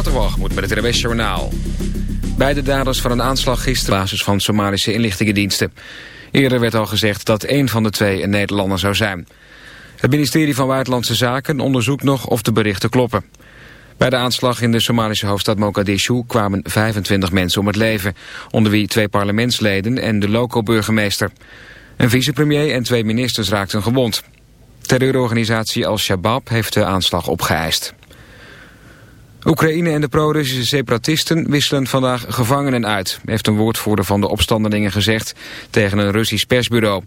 Waterwalgemoed met het RWS Journaal. Beide daders van een aanslag gisteren basis van Somalische inlichtingendiensten. Eerder werd al gezegd dat één van de twee een Nederlander zou zijn. Het ministerie van Buitenlandse Zaken onderzoekt nog of de berichten kloppen. Bij de aanslag in de Somalische hoofdstad Mogadishu kwamen 25 mensen om het leven, onder wie twee parlementsleden en de loco-burgemeester. Een vicepremier en twee ministers raakten gewond. Terreurorganisatie Al-Shabaab heeft de aanslag opgeëist. Oekraïne en de pro-Russische separatisten wisselen vandaag gevangenen uit, heeft een woordvoerder van de opstandelingen gezegd tegen een Russisch persbureau.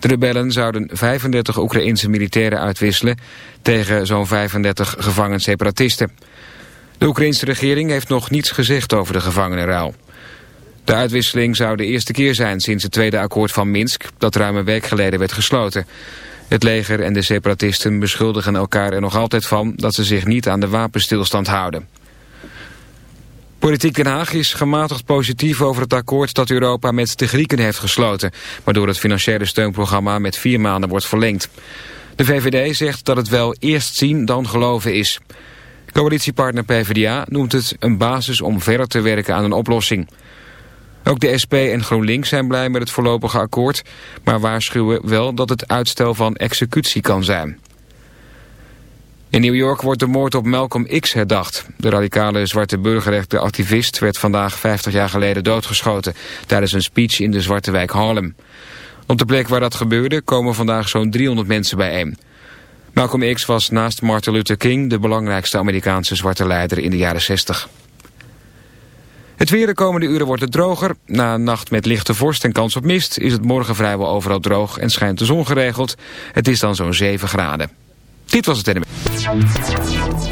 De rebellen zouden 35 Oekraïnse militairen uitwisselen tegen zo'n 35 gevangen separatisten. De Oekraïnse regering heeft nog niets gezegd over de gevangenenruil. De uitwisseling zou de eerste keer zijn sinds het tweede akkoord van Minsk, dat ruim een week geleden werd gesloten. Het leger en de separatisten beschuldigen elkaar er nog altijd van dat ze zich niet aan de wapenstilstand houden. Politiek Den Haag is gematigd positief over het akkoord dat Europa met de Grieken heeft gesloten, waardoor het financiële steunprogramma met vier maanden wordt verlengd. De VVD zegt dat het wel eerst zien dan geloven is. Coalitiepartner PvdA noemt het een basis om verder te werken aan een oplossing. Ook de SP en GroenLinks zijn blij met het voorlopige akkoord... maar waarschuwen wel dat het uitstel van executie kan zijn. In New York wordt de moord op Malcolm X herdacht. De radicale zwarte burgerrechtenactivist werd vandaag 50 jaar geleden doodgeschoten... tijdens een speech in de zwarte wijk Harlem. Op de plek waar dat gebeurde komen vandaag zo'n 300 mensen bijeen. Malcolm X was naast Martin Luther King de belangrijkste Amerikaanse zwarte leider in de jaren 60. Het weer de komende uren wordt het droger. Na een nacht met lichte vorst en kans op mist is het morgen vrijwel overal droog en schijnt de zon geregeld. Het is dan zo'n 7 graden. Dit was het NMW.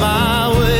my way.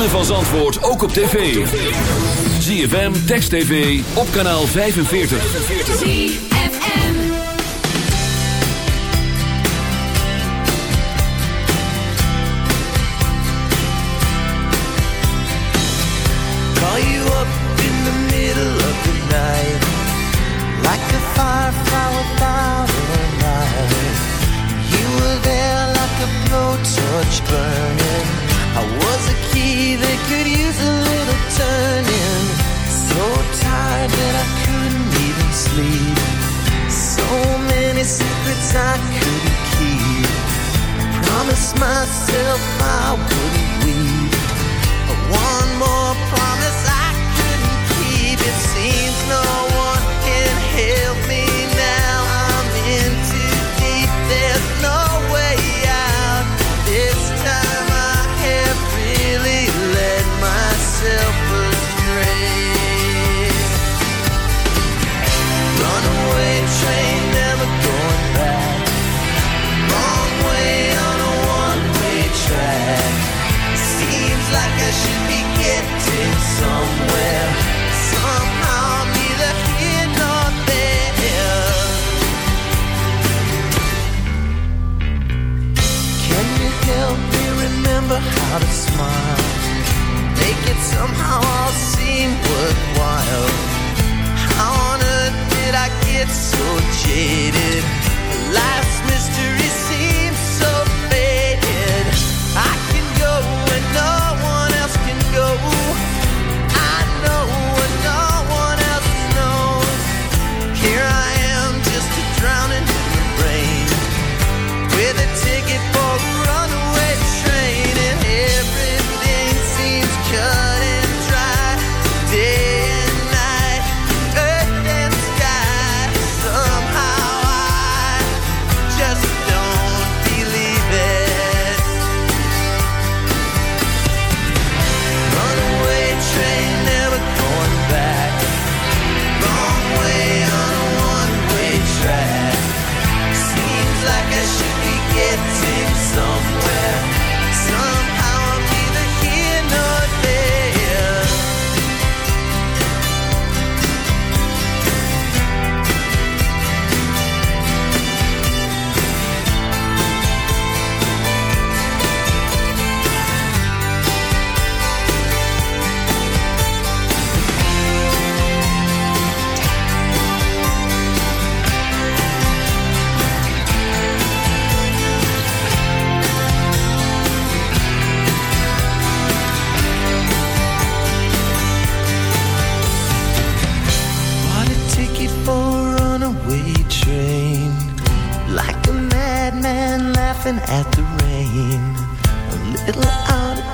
Ritme van Zandvoort ook op tv. ZFM, Text TV, op kanaal 45. ZFM Call you up in the middle of the night Like a firefly without a light You were there like a blowtorch burning sun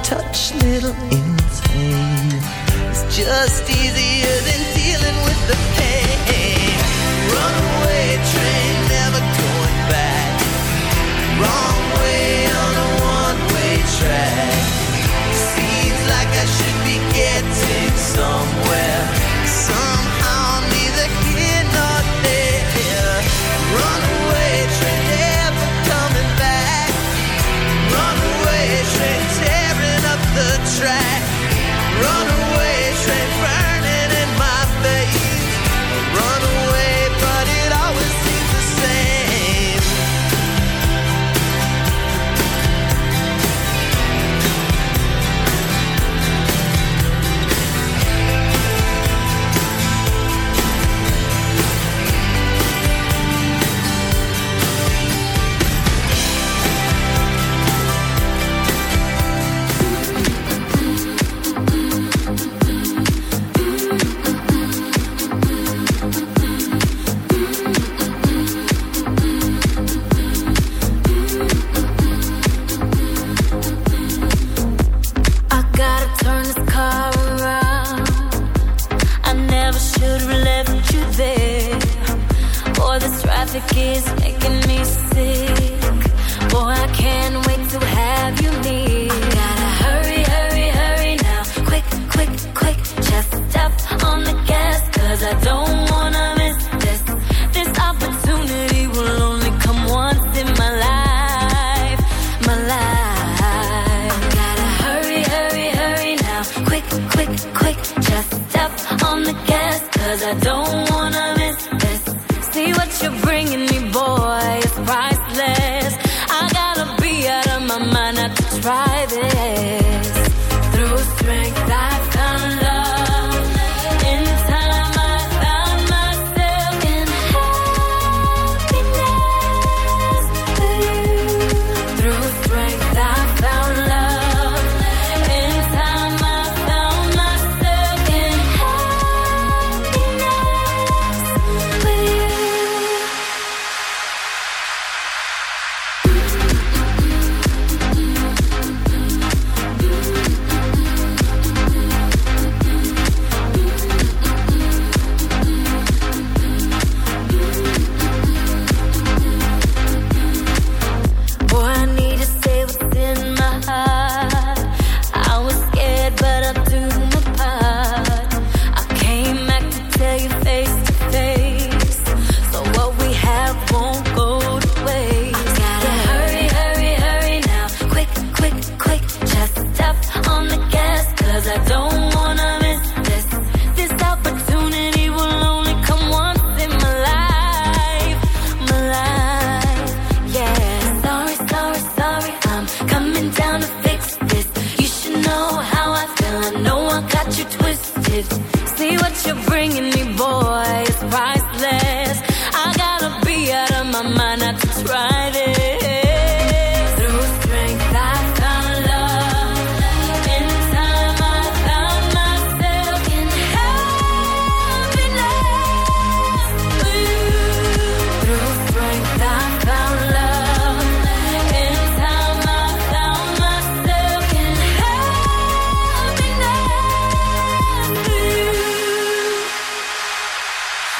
touch, little insane. It's just easier than dealing with the pain.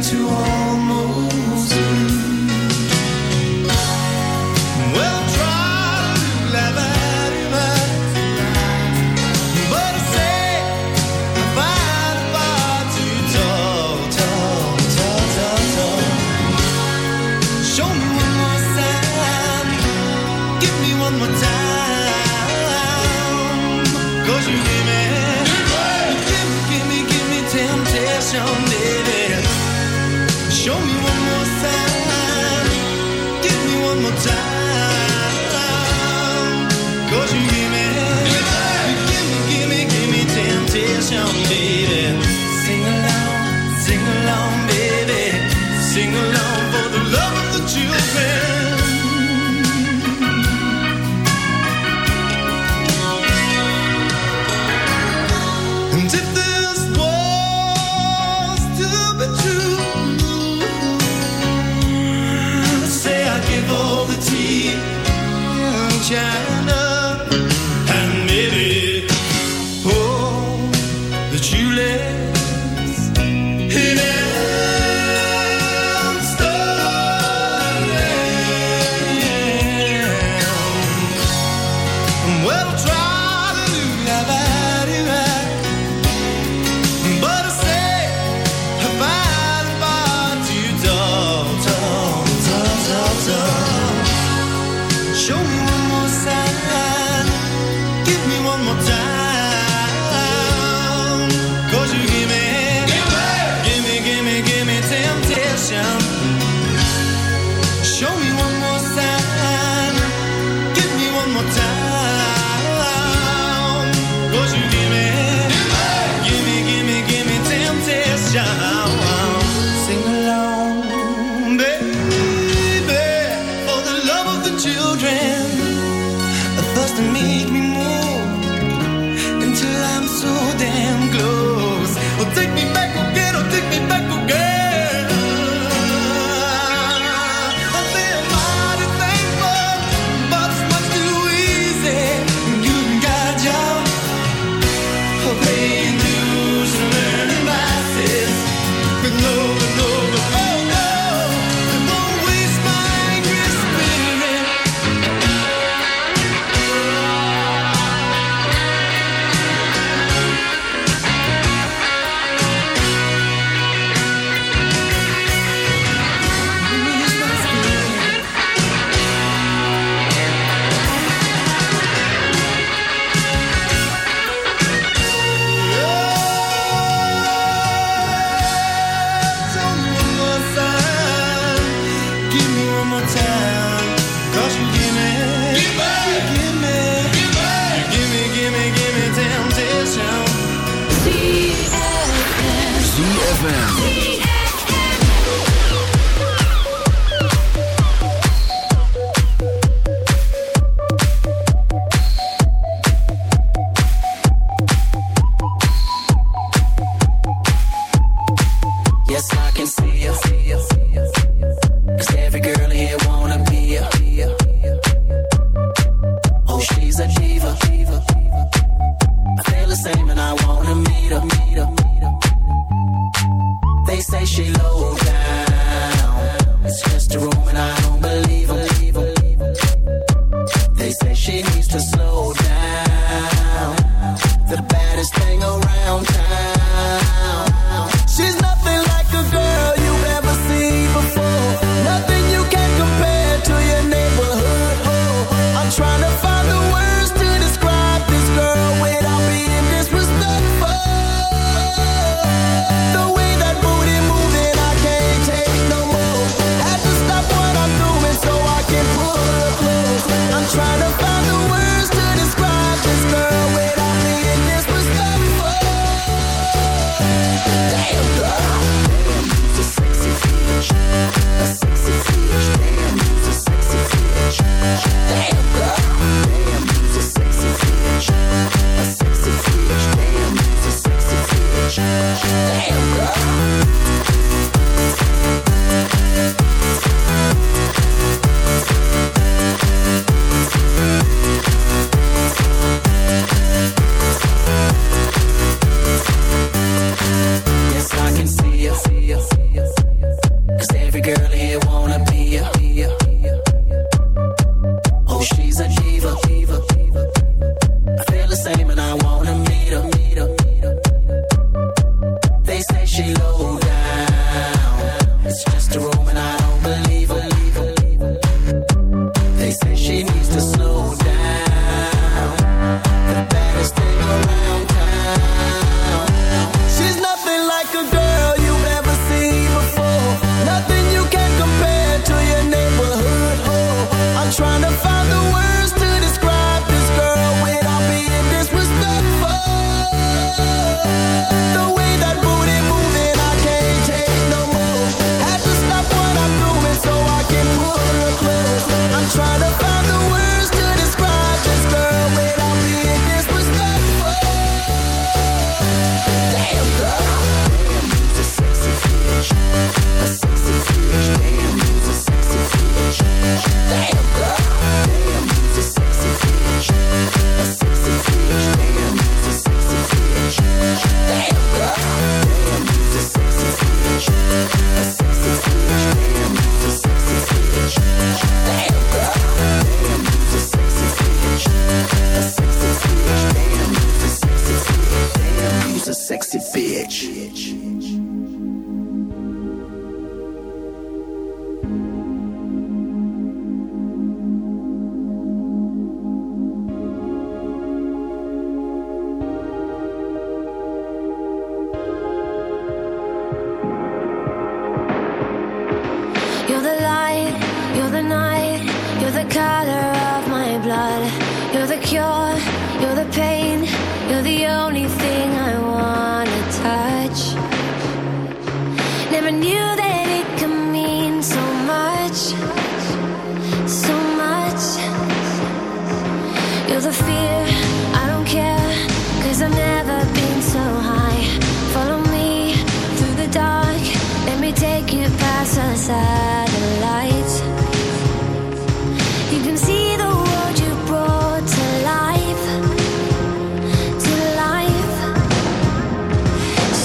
to all.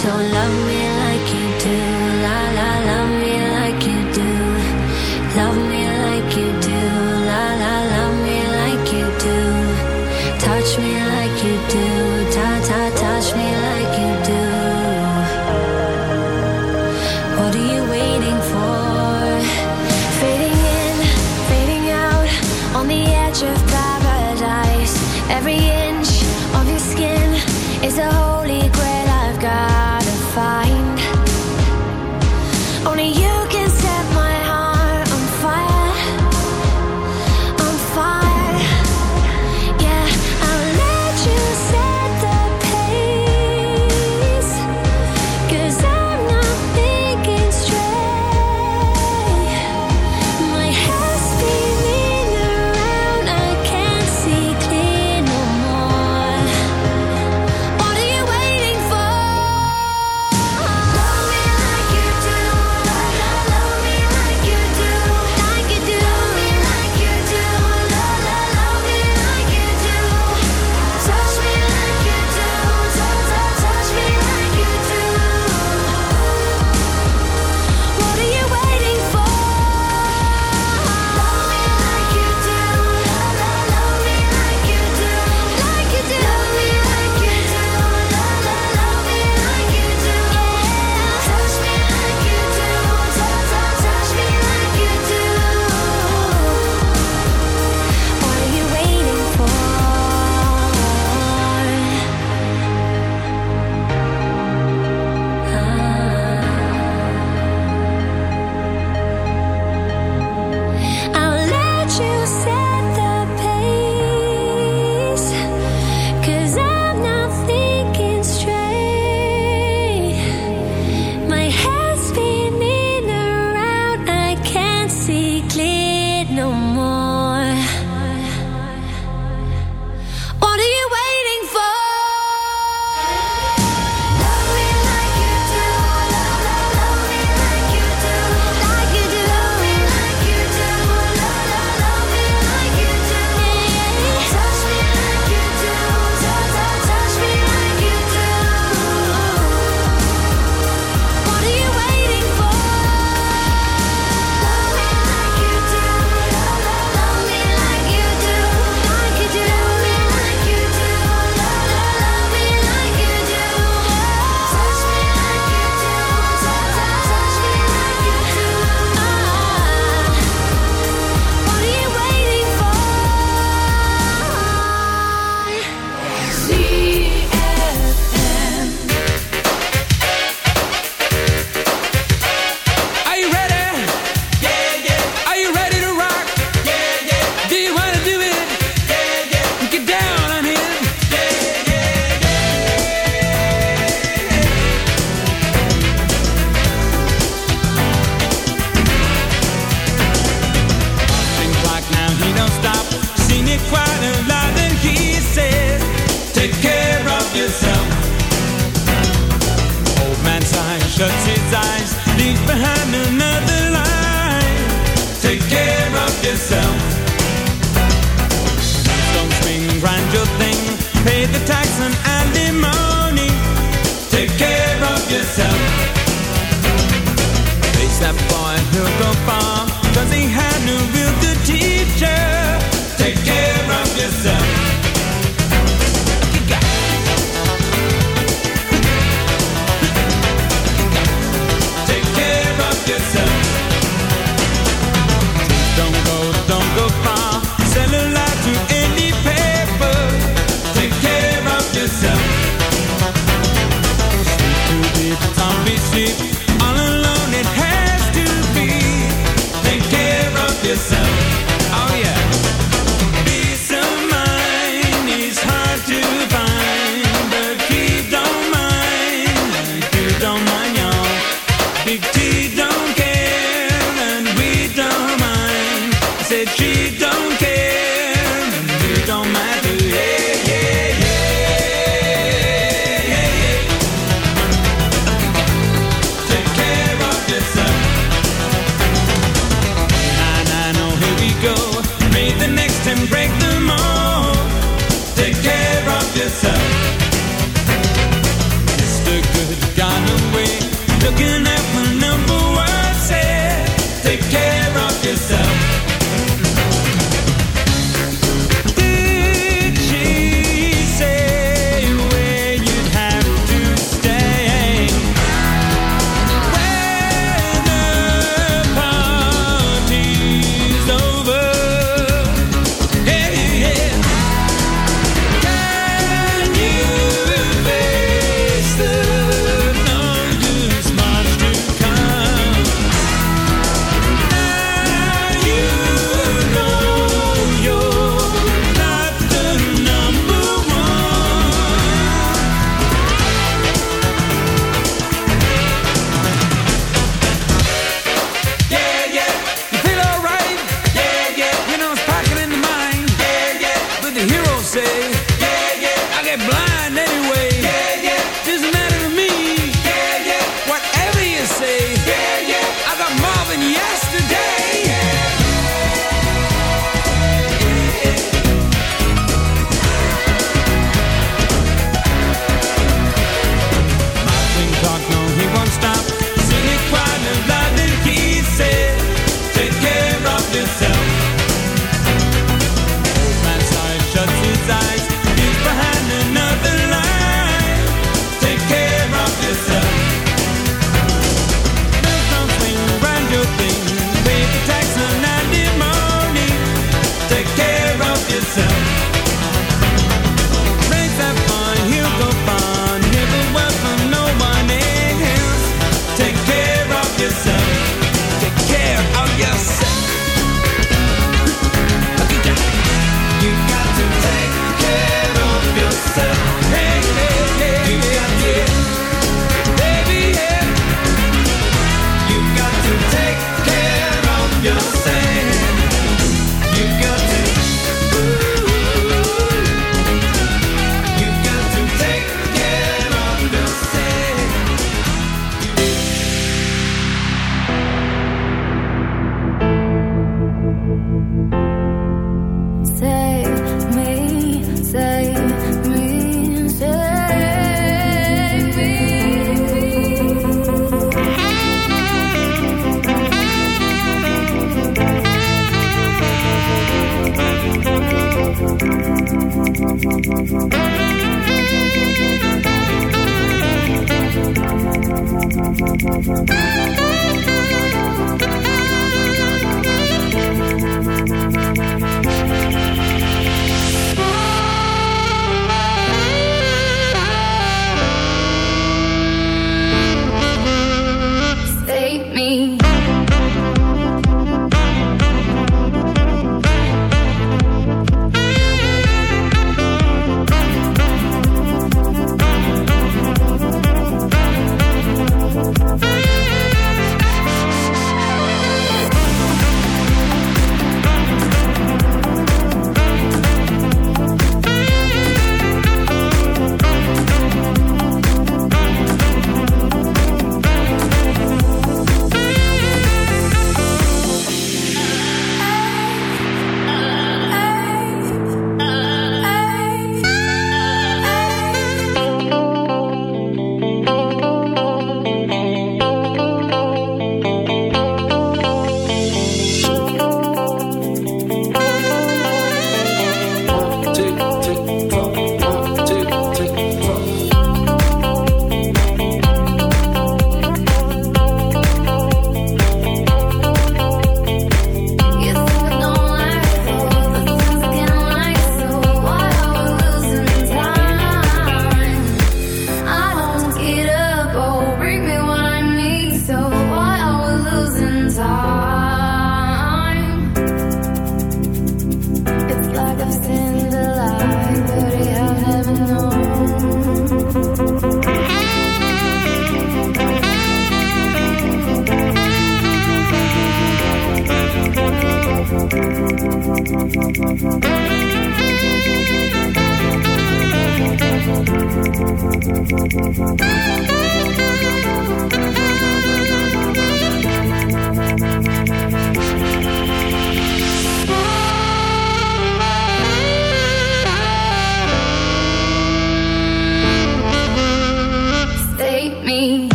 So love me